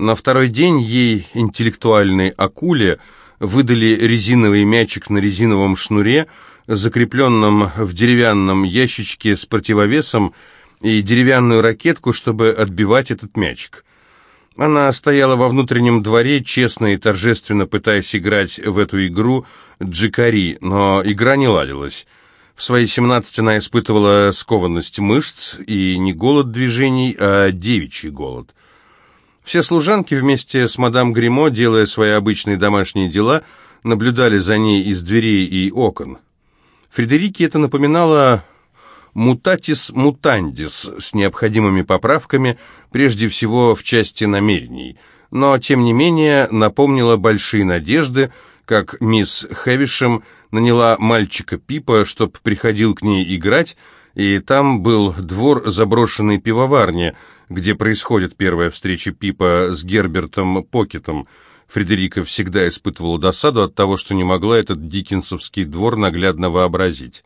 На второй день ей, интеллектуальной акуле, выдали резиновый мячик на резиновом шнуре, закрепленном в деревянном ящичке с противовесом, и деревянную ракетку, чтобы отбивать этот мячик. Она стояла во внутреннем дворе, честно и торжественно пытаясь играть в эту игру джикари, но игра не ладилась. В свои 17 она испытывала скованность мышц и не голод движений, а девичий голод. Все служанки вместе с мадам Гримо, делая свои обычные домашние дела, наблюдали за ней из дверей и окон. Фредерике это напоминало «мутатис мутандис» с необходимыми поправками, прежде всего в части намерений, но, тем не менее, напомнило большие надежды, как мисс Хэвишем наняла мальчика Пипа, чтоб приходил к ней играть, и там был двор заброшенной пивоварни, где происходит первая встреча Пипа с Гербертом Покетом. Фредерика всегда испытывала досаду от того, что не могла этот диккенсовский двор наглядно вообразить.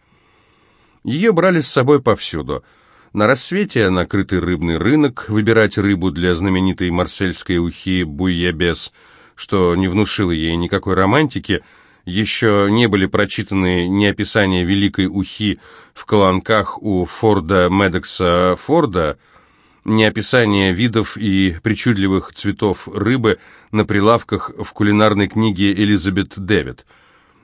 Ее брали с собой повсюду. На рассвете накрытый рыбный рынок, выбирать рыбу для знаменитой марсельской ухи Буйебес, что не внушило ей никакой романтики, еще не были прочитаны ни описания великой ухи в колонках у Форда Медекса Форда, ни описания видов и причудливых цветов рыбы на прилавках в кулинарной книге Элизабет Дэвид.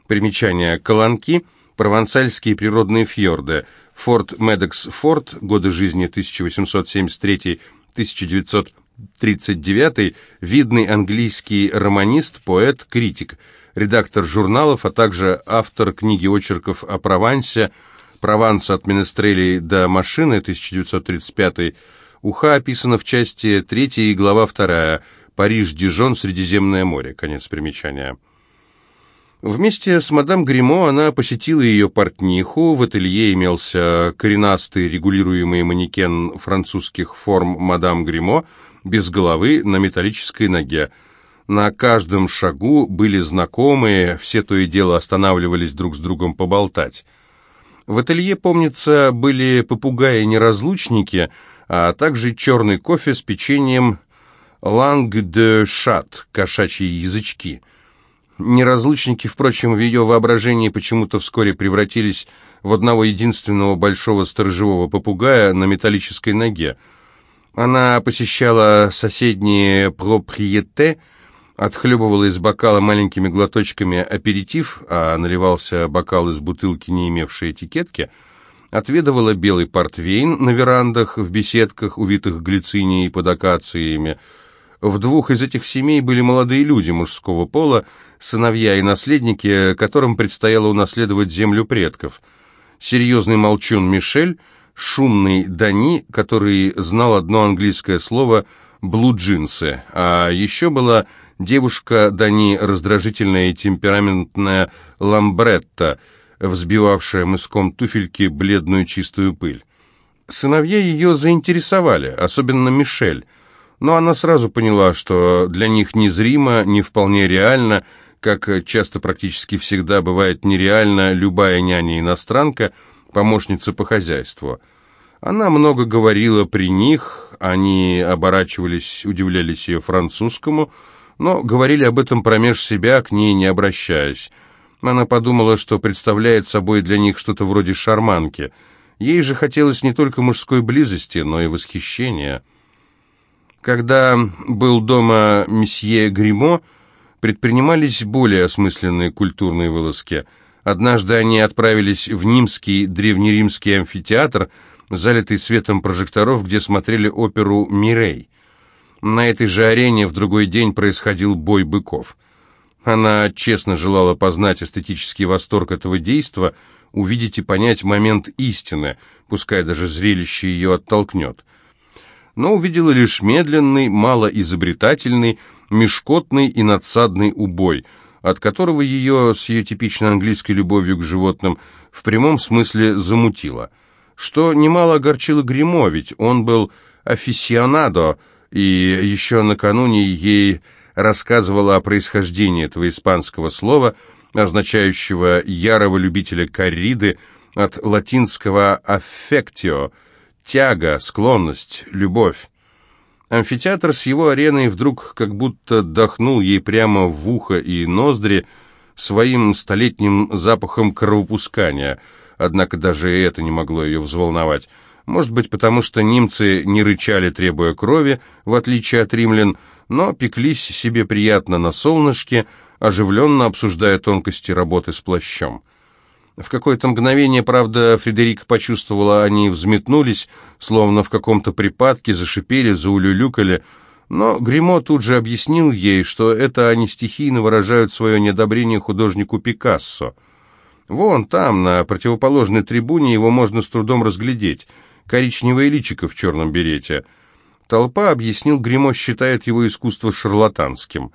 Примечание «Колонки» — провансальские природные фьорды, Форт Медекс Форт, годы жизни 1873-1939, видный английский романист, поэт, критик, редактор журналов, а также автор книги очерков о Провансе, «Прованс от Менестрелей до машины» 1935, Уха описана в части 3 и глава 2, Париж-Дижон, Средиземное море, конец примечания. Вместе с мадам Гримо она посетила ее портниху. В ателье имелся коренастый регулируемый манекен французских форм мадам Гримо без головы на металлической ноге. На каждом шагу были знакомые, все то и дело останавливались друг с другом поболтать. В ателье, помнится, были попугаи-неразлучники, а также черный кофе с печеньем «Ланг де шат» — кошачьи язычки — Неразлучники, впрочем, в ее воображении почему-то вскоре превратились в одного единственного большого сторожевого попугая на металлической ноге. Она посещала соседние проприете, отхлебывала из бокала маленькими глоточками аперитив, а наливался бокал из бутылки, не имевшей этикетки, отведывала белый портвейн на верандах, в беседках, увитых глицинией под акациями, в двух из этих семей были молодые люди мужского пола, сыновья и наследники, которым предстояло унаследовать землю предков. Серьезный молчун Мишель, шумный Дани, который знал одно английское слово «блуджинсы», а еще была девушка Дани, раздражительная и темпераментная Ламбретта, взбивавшая мыском туфельки бледную чистую пыль. Сыновья ее заинтересовали, особенно Мишель – но она сразу поняла, что для них незримо, не вполне реально, как часто практически всегда бывает нереально любая няня-иностранка, помощница по хозяйству. Она много говорила при них, они оборачивались, удивлялись ее французскому, но говорили об этом промеж себя, к ней не обращаясь. Она подумала, что представляет собой для них что-то вроде шарманки. Ей же хотелось не только мужской близости, но и восхищения. Когда был дома месье Гримо, предпринимались более осмысленные культурные вылазки. Однажды они отправились в Нимский древнеримский амфитеатр, залитый светом прожекторов, где смотрели оперу «Мирей». На этой же арене в другой день происходил бой быков. Она честно желала познать эстетический восторг этого действа, увидеть и понять момент истины, пускай даже зрелище ее оттолкнет но увидела лишь медленный, малоизобретательный, мешкотный и надсадный убой, от которого ее с ее типично английской любовью к животным в прямом смысле замутило. Что немало огорчило Гримо, ведь он был афисионадо, и еще накануне ей рассказывала о происхождении этого испанского слова, означающего «ярого любителя корриды», от латинского «affectio», тяга, склонность, любовь. Амфитеатр с его ареной вдруг как будто дохнул ей прямо в ухо и ноздри своим столетним запахом кровопускания, однако даже это не могло ее взволновать. Может быть, потому что немцы не рычали, требуя крови, в отличие от римлян, но пеклись себе приятно на солнышке, оживленно обсуждая тонкости работы с плащом. В какое-то мгновение, правда, Фредерика почувствовала, они взметнулись, словно в каком-то припадке, зашипели, заулюлюкали, но Гримо тут же объяснил ей, что это они стихийно выражают свое неодобрение художнику Пикассо. Вон там, на противоположной трибуне, его можно с трудом разглядеть — коричневое личико в черном берете. Толпа, объяснил Гримо, считает его искусство шарлатанским.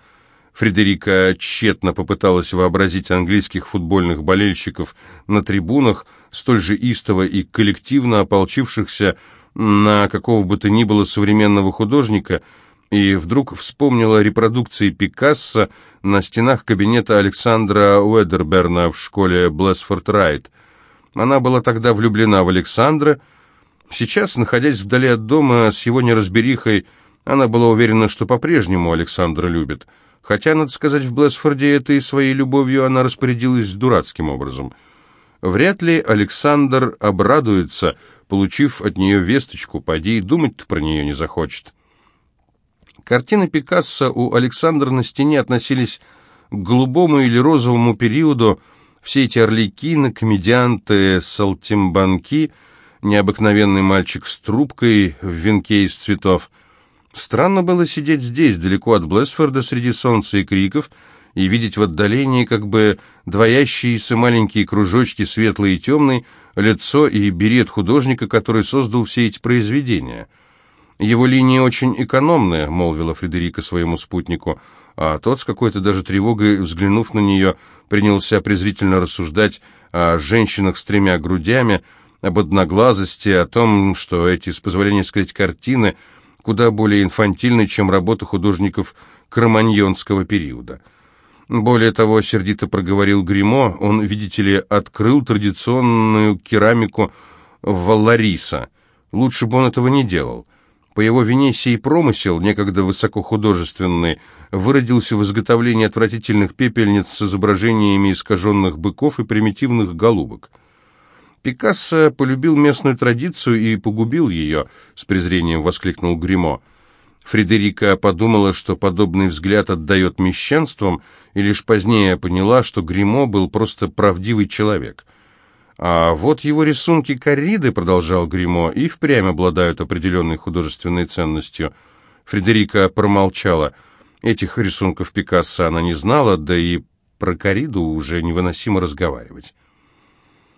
Фредерика тщетно попыталась вообразить английских футбольных болельщиков на трибунах, столь же истово и коллективно ополчившихся на какого бы то ни было современного художника, и вдруг вспомнила репродукции Пикассо на стенах кабинета Александра Уэдерберна в школе Блэсфорд-Райт. Она была тогда влюблена в Александра, Сейчас, находясь вдали от дома с его неразберихой, она была уверена, что по-прежнему Александра любит. Хотя, надо сказать, в Блэсфорде этой своей любовью она распорядилась дурацким образом. Вряд ли Александр обрадуется, получив от нее весточку, поди и думать-то про нее не захочет. Картины Пикассо у Александра на стене относились к голубому или розовому периоду. Все эти орликины, комедианты, салтимбанки — необыкновенный мальчик с трубкой в венке из цветов. Странно было сидеть здесь, далеко от Блэсфорда, среди солнца и криков, и видеть в отдалении как бы двоящиеся маленькие кружочки, светлый и темный, лицо и берет художника, который создал все эти произведения. «Его линия очень экономная», — молвила Фредерика своему спутнику, а тот, с какой-то даже тревогой взглянув на нее, принялся презрительно рассуждать о женщинах с тремя грудями, об одноглазости, о том, что эти, с позволения сказать, картины куда более инфантильны, чем работа художников кроманьонского периода. Более того, сердито проговорил Гримо, он, видите ли, открыл традиционную керамику Валлариса. Лучше бы он этого не делал. По его вине сей промысел, некогда высокохудожественный, выродился в изготовлении отвратительных пепельниц с изображениями искаженных быков и примитивных голубок. Пикассо полюбил местную традицию и погубил ее, с презрением воскликнул Гримо. Фредерика подумала, что подобный взгляд отдает мещанством, и лишь позднее поняла, что Гримо был просто правдивый человек. «А вот его рисунки корриды», — продолжал Гримо, — «и впрямь обладают определенной художественной ценностью». Фредерика промолчала. Этих рисунков Пикассо она не знала, да и про корриду уже невыносимо разговаривать.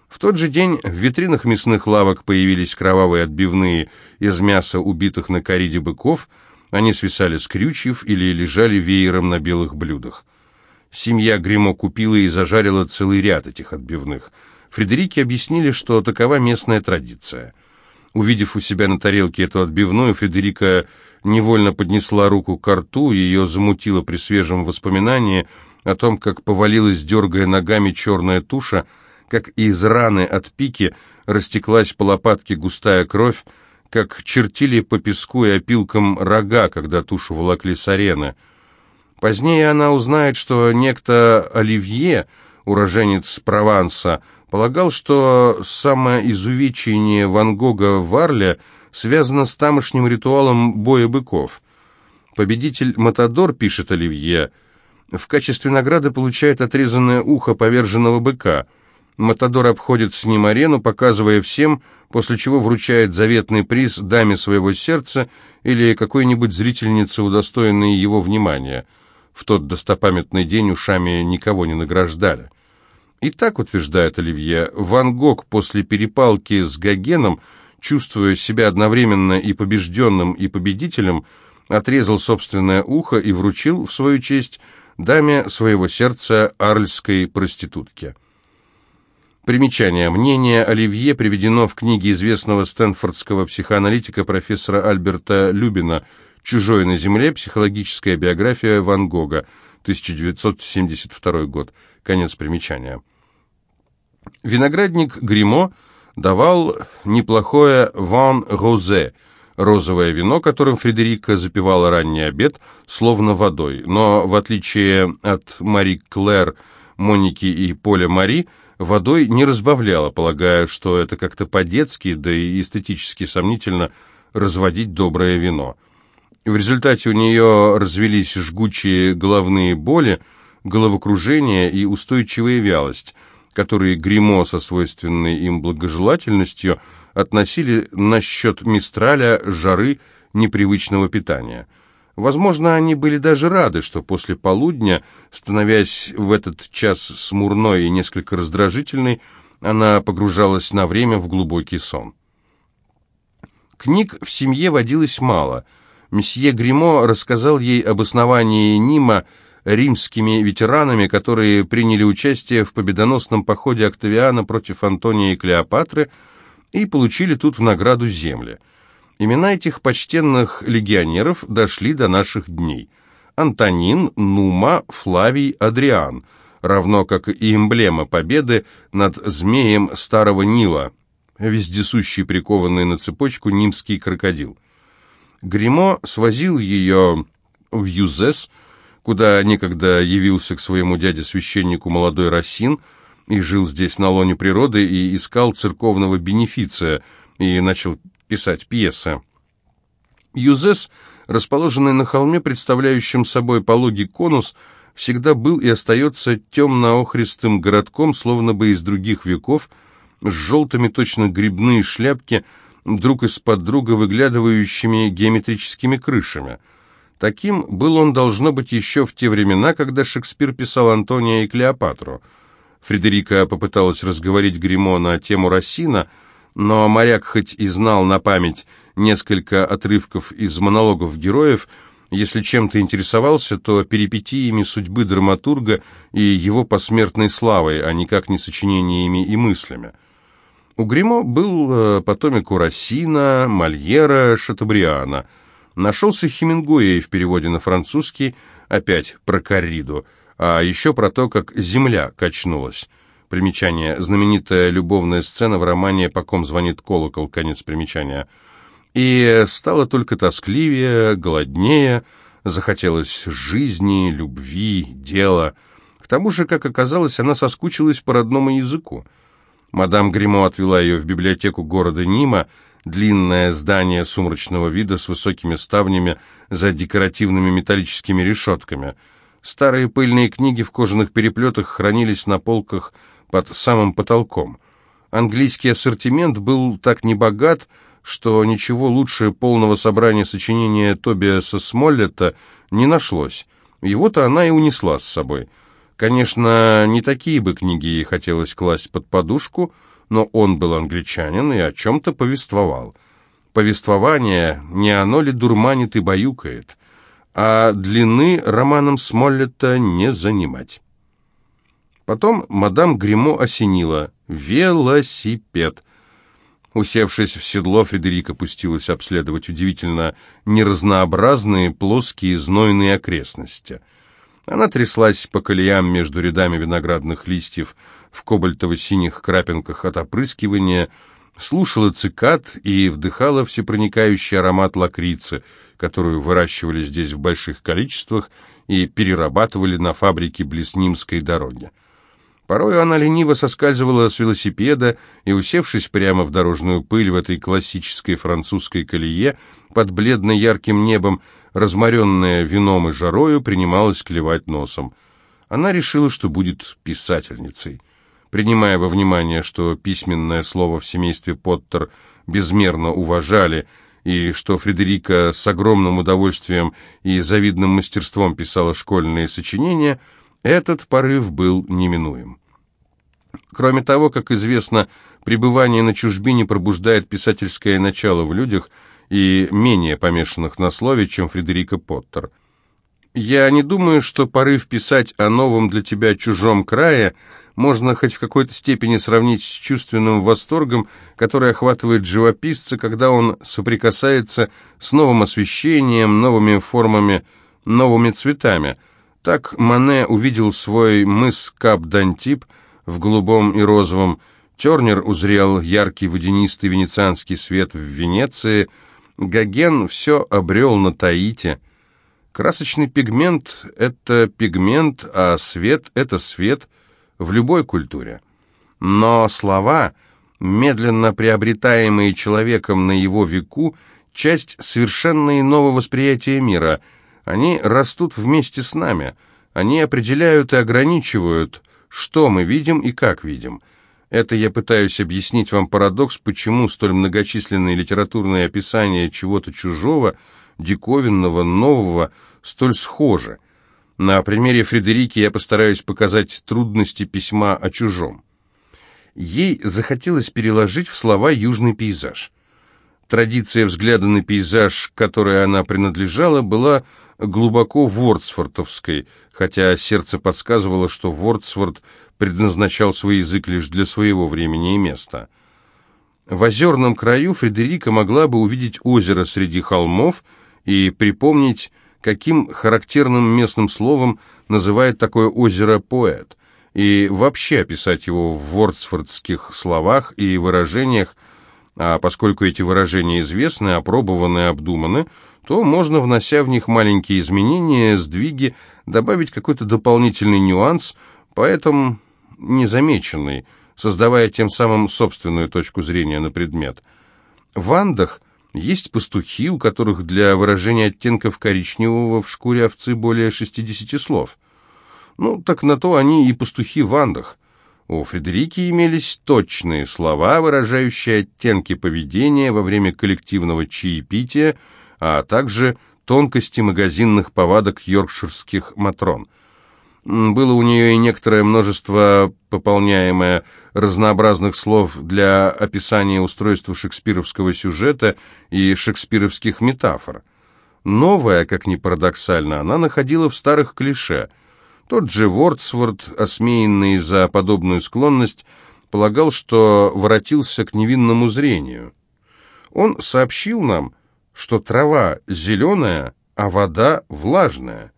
В тот же день в витринах мясных лавок появились кровавые отбивные из мяса убитых на кориде быков, они свисали с крючев или лежали веером на белых блюдах. Семья Гримо купила и зажарила целый ряд этих отбивных. Фредерике объяснили, что такова местная традиция. Увидев у себя на тарелке эту отбивную, Фредерика невольно поднесла руку к рту, ее замутило при свежем воспоминании о том, как повалилась, дергая ногами, черная туша, как из раны от пики растеклась по лопатке густая кровь, как чертили по песку и опилкам рога, когда тушу волокли с арены. Позднее она узнает, что некто Оливье, уроженец Прованса, полагал, что самоизувечение Ван Гога в Арле связано с тамошним ритуалом боя быков. Победитель Матадор, пишет Оливье, в качестве награды получает отрезанное ухо поверженного быка – Матадор обходит с ним арену, показывая всем, после чего вручает заветный приз даме своего сердца или какой-нибудь зрительнице, удостоенной его внимания. В тот достопамятный день ушами никого не награждали. И так, утверждает Оливье, Ван Гог после перепалки с Гогеном, чувствуя себя одновременно и побежденным, и победителем, отрезал собственное ухо и вручил, в свою честь, даме своего сердца арльской проститутке. Примечание. Мнение Оливье приведено в книге известного стэнфордского психоаналитика профессора Альберта Любина «Чужой на земле. Психологическая биография Ван Гога», 1972 год. Конец примечания. Виноградник Гримо давал неплохое «Ван Розе», розовое вино, которым Фредерика запивала ранний обед, словно водой. Но, в отличие от Мари Клэр, Моники и Поля Мари, водой не разбавляла, полагая, что это как-то по-детски, да и эстетически сомнительно разводить доброе вино. В результате у нее развелись жгучие головные боли, головокружение и устойчивая вялость, которые гримо со свойственной им благожелательностью – относили насчет Мистраля, жары, непривычного питания. Возможно, они были даже рады, что после полудня, становясь в этот час смурной и несколько раздражительной, она погружалась на время в глубокий сон. Книг в семье водилось мало. Месье Гримо рассказал ей об основании Нима римскими ветеранами, которые приняли участие в победоносном походе Октавиана против Антония и Клеопатры – и получили тут в награду земли. Имена этих почтенных легионеров дошли до наших дней. Антонин, Нума, Флавий, Адриан, равно как и эмблема победы над змеем Старого Нила, вездесущий прикованный на цепочку нимский крокодил. Гримо свозил ее в Юзес, куда некогда явился к своему дяде-священнику молодой Рассин, и жил здесь на лоне природы, и искал церковного бенефиция, и начал писать пьесы. Юзес, расположенный на холме, представляющем собой пологий конус, всегда был и остается темно-охристым городком, словно бы из других веков, с желтыми точно грибные шляпки, друг из-под друга выглядывающими геометрическими крышами. Таким был он, должно быть, еще в те времена, когда Шекспир писал Антония и Клеопатру – Фредерика попыталась разговорить Гримо на тему Рассина, но моряк хоть и знал на память несколько отрывков из монологов героев, если чем-то интересовался, то перипетиями судьбы драматурга и его посмертной славой, а никак не сочинениями и мыслями. У Гримо был э, потомик у Рассина, Мольера, Шатабриана. Нашелся Хемингуэй в переводе на французский, опять про корриду – а еще про то, как земля качнулась. Примечание. Знаменитая любовная сцена в романе «По ком звонит колокол», конец примечания. И стало только тоскливее, голоднее, захотелось жизни, любви, дела. К тому же, как оказалось, она соскучилась по родному языку. Мадам Гримо отвела ее в библиотеку города Нима, длинное здание сумрачного вида с высокими ставнями за декоративными металлическими решетками – Старые пыльные книги в кожаных переплетах хранились на полках под самым потолком. Английский ассортимент был так небогат, что ничего лучше полного собрания сочинения Тобиаса Смоллета не нашлось. Его-то она и унесла с собой. Конечно, не такие бы книги ей хотелось класть под подушку, но он был англичанин и о чем-то повествовал. Повествование, не оно ли дурманит и баюкает? а длины романом Смоллета не занимать. Потом мадам Гримо осенила «Велосипед». Усевшись в седло, Фредерика пустилась обследовать удивительно неразнообразные плоские знойные окрестности. Она тряслась по колеям между рядами виноградных листьев в кобальтово-синих крапинках от опрыскивания, слушала цикад и вдыхала всепроникающий аромат лакрицы – которую выращивали здесь в больших количествах и перерабатывали на фабрике близ Нимской дороги. Порой она лениво соскальзывала с велосипеда и, усевшись прямо в дорожную пыль в этой классической французской колее, под бледно-ярким небом, разморенная вином и жарою, принималась клевать носом. Она решила, что будет писательницей. Принимая во внимание, что письменное слово в семействе Поттер безмерно уважали – и что Фредерика с огромным удовольствием и завидным мастерством писала школьные сочинения, этот порыв был неминуем. Кроме того, как известно, пребывание на чужбине пробуждает писательское начало в людях и менее помешанных на слове, чем Фредерика Поттер. Я не думаю, что порыв писать о новом для тебя чужом крае – можно хоть в какой-то степени сравнить с чувственным восторгом, который охватывает живописца, когда он соприкасается с новым освещением, новыми формами, новыми цветами. Так Мане увидел свой мыс Кап-Дантип в голубом и розовом, Тернер узрел яркий водянистый венецианский свет в Венеции, Гоген все обрел на Таите. Красочный пигмент — это пигмент, а свет — это свет в любой культуре. Но слова, медленно приобретаемые человеком на его веку, часть совершенно иного восприятия мира. Они растут вместе с нами. Они определяют и ограничивают, что мы видим и как видим. Это я пытаюсь объяснить вам парадокс, почему столь многочисленные литературные описания чего-то чужого, диковинного, нового, столь схожи. На примере Фредерики я постараюсь показать трудности письма о чужом. Ей захотелось переложить в слова южный пейзаж. Традиция взгляда на пейзаж, к которой она принадлежала, была глубоко вордсфортовской, хотя сердце подсказывало, что Вордсворт предназначал свой язык лишь для своего времени и места. В озерном краю Фредерика могла бы увидеть озеро среди холмов и припомнить, каким характерным местным словом называет такое озеро поэт, и вообще описать его в вордсфордских словах и выражениях, а поскольку эти выражения известны, опробованы обдуманы, то можно, внося в них маленькие изменения, сдвиги, добавить какой-то дополнительный нюанс, поэтому незамеченный, создавая тем самым собственную точку зрения на предмет. В Андах есть пастухи, у которых для выражения оттенков коричневого в шкуре овцы более 60 слов. Ну, так на то они и пастухи в Андах. У Фредерики имелись точные слова, выражающие оттенки поведения во время коллективного чаепития, а также тонкости магазинных повадок йоркширских матрон. Было у нее и некоторое множество, пополняемое разнообразных слов для описания устройства шекспировского сюжета и шекспировских метафор. Новое, как ни парадоксально, она находила в старых клише. Тот же Вордсворт, осмеянный за подобную склонность, полагал, что воротился к невинному зрению. Он сообщил нам, что трава зеленая, а вода влажная.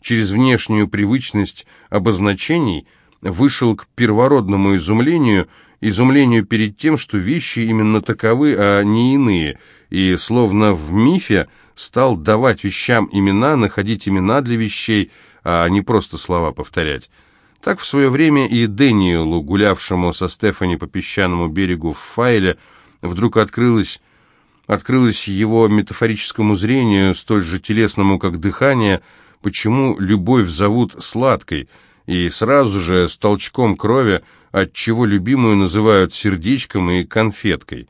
Через внешнюю привычность обозначений вышел к первородному изумлению, изумлению перед тем, что вещи именно таковы, а не иные, и, словно в мифе, стал давать вещам имена, находить имена для вещей, а не просто слова повторять. Так в свое время и Дэниелу, гулявшему со Стефани по песчаному берегу в Файле, вдруг открылось открылось его метафорическому зрению, столь же телесному, как дыхание, почему любовь зовут сладкой, и сразу же с толчком крови, от чего любимую называют сердечком и конфеткой.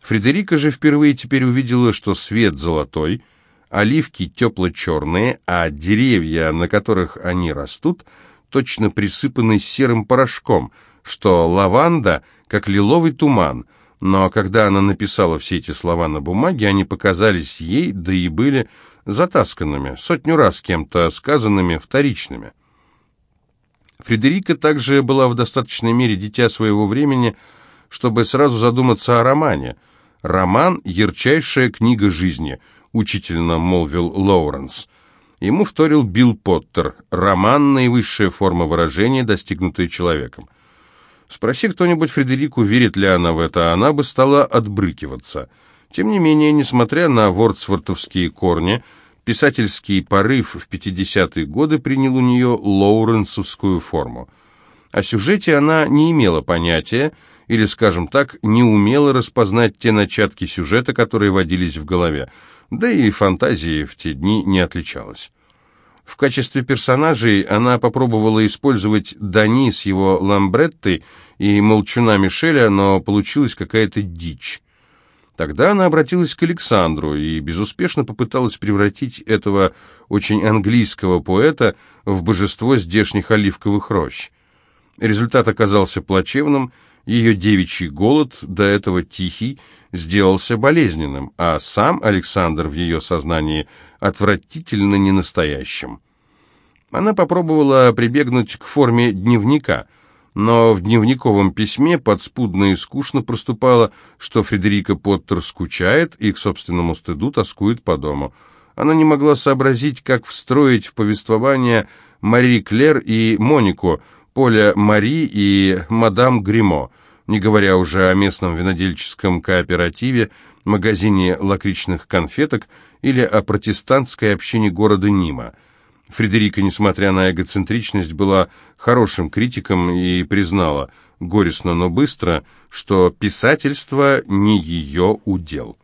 Фредерика же впервые теперь увидела, что свет золотой, оливки тепло-черные, а деревья, на которых они растут, точно присыпаны серым порошком, что лаванда, как лиловый туман — но когда она написала все эти слова на бумаге, они показались ей, да и были затасканными, сотню раз кем-то сказанными, вторичными. Фредерика также была в достаточной мере дитя своего времени, чтобы сразу задуматься о романе. «Роман — ярчайшая книга жизни», — учительно молвил Лоуренс. Ему вторил Билл Поттер. «Роман — наивысшая форма выражения, достигнутая человеком». Спроси кто-нибудь Фредерику, верит ли она в это, она бы стала отбрыкиваться. Тем не менее, несмотря на вордсвортовские корни, писательский порыв в 50-е годы принял у нее лоуренсовскую форму. О сюжете она не имела понятия, или, скажем так, не умела распознать те начатки сюжета, которые водились в голове, да и фантазии в те дни не отличалась. В качестве персонажей она попробовала использовать Дани с его Ламбреттой и Молчуна Мишеля, но получилась какая-то дичь. Тогда она обратилась к Александру и безуспешно попыталась превратить этого очень английского поэта в божество здешних оливковых рощ. Результат оказался плачевным, ее девичий голод, до этого тихий, сделался болезненным, а сам Александр в ее сознании отвратительно ненастоящим. Она попробовала прибегнуть к форме дневника, но в дневниковом письме подспудно и скучно проступало, что Фредерика Поттер скучает и к собственному стыду тоскует по дому. Она не могла сообразить, как встроить в повествование Мари Клер и Монику, Поля Мари и мадам Гримо, не говоря уже о местном винодельческом кооперативе, магазине лакричных конфеток или о протестантской общине города Нима. Фредерика, несмотря на эгоцентричность, была хорошим критиком и признала, горестно, но быстро, что писательство не ее удел.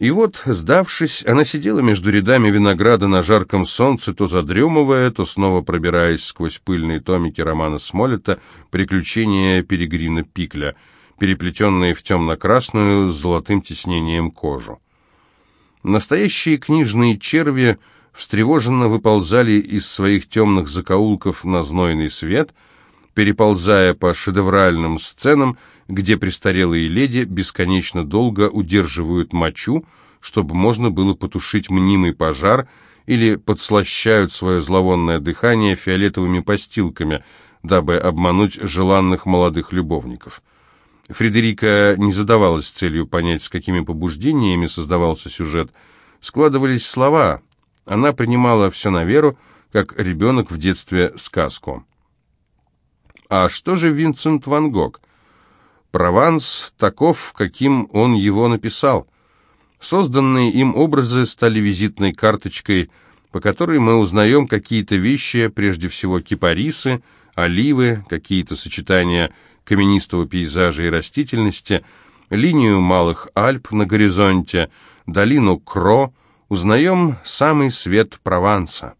И вот, сдавшись, она сидела между рядами винограда на жарком солнце, то задремывая, то снова пробираясь сквозь пыльные томики романа Смолета «Приключения Перегрина Пикля», переплетенные в темно-красную с золотым тиснением кожу. Настоящие книжные черви встревоженно выползали из своих темных закоулков на знойный свет, переползая по шедевральным сценам, где престарелые леди бесконечно долго удерживают мочу, чтобы можно было потушить мнимый пожар, или подслащают свое зловонное дыхание фиолетовыми постилками, дабы обмануть желанных молодых любовников. Фредерика не задавалась целью понять, с какими побуждениями создавался сюжет. Складывались слова. Она принимала все на веру, как ребенок в детстве сказку. А что же Винсент Ван Гог? Прованс таков, каким он его написал. Созданные им образы стали визитной карточкой, по которой мы узнаем какие-то вещи, прежде всего кипарисы, оливы, какие-то сочетания каменистого пейзажа и растительности, линию Малых Альп на горизонте, долину Кро, узнаем самый свет Прованса.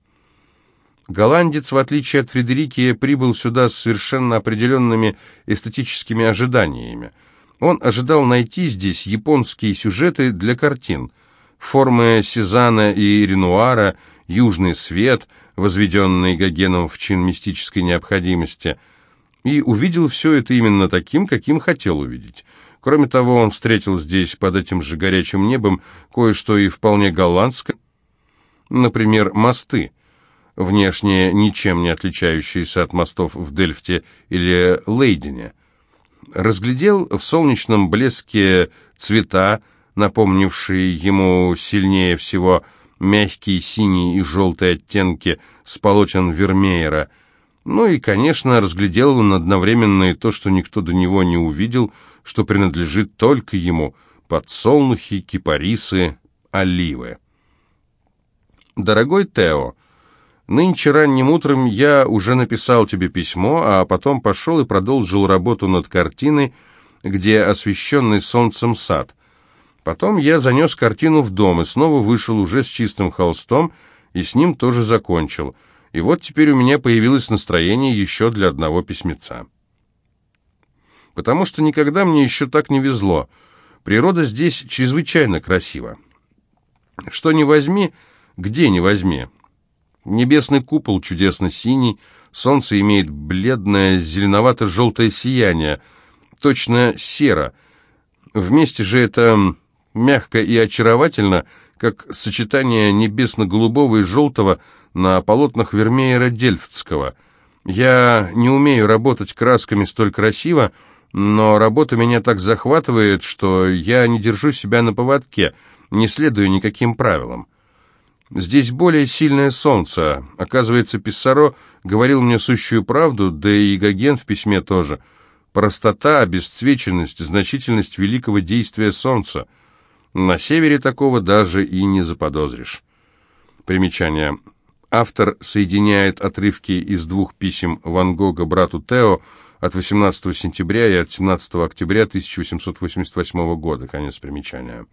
Голландец, в отличие от Фредерики, прибыл сюда с совершенно определенными эстетическими ожиданиями. Он ожидал найти здесь японские сюжеты для картин. Формы Сезана и Ренуара, южный свет, возведенный Гогеном в чин мистической необходимости. И увидел все это именно таким, каким хотел увидеть. Кроме того, он встретил здесь, под этим же горячим небом, кое-что и вполне голландское, например, мосты – внешне ничем не отличающиеся от мостов в Дельфте или Лейдене. Разглядел в солнечном блеске цвета, напомнившие ему сильнее всего мягкие синие и желтые оттенки с полотен Вермеера. Ну и, конечно, разглядел он одновременно и то, что никто до него не увидел, что принадлежит только ему — подсолнухи, кипарисы, оливы. «Дорогой Тео», Нынче ранним утром я уже написал тебе письмо, а потом пошел и продолжил работу над картиной, где освещенный солнцем сад. Потом я занес картину в дом и снова вышел уже с чистым холстом, и с ним тоже закончил. И вот теперь у меня появилось настроение еще для одного письмеца. Потому что никогда мне еще так не везло. Природа здесь чрезвычайно красива. Что не возьми, где не возьми. Небесный купол чудесно синий, солнце имеет бледное зеленовато-желтое сияние, точно серо. Вместе же это мягко и очаровательно, как сочетание небесно-голубого и желтого на полотнах Вермеера Дельфтского. Я не умею работать красками столь красиво, но работа меня так захватывает, что я не держу себя на поводке, не следую никаким правилам. Здесь более сильное солнце. Оказывается, Писсаро говорил мне сущую правду, да и Гоген в письме тоже. Простота, обесцвеченность, значительность великого действия солнца. На севере такого даже и не заподозришь. Примечание. Автор соединяет отрывки из двух писем Ван Гога брату Тео от 18 сентября и от 17 октября 1888 года. Конец примечания.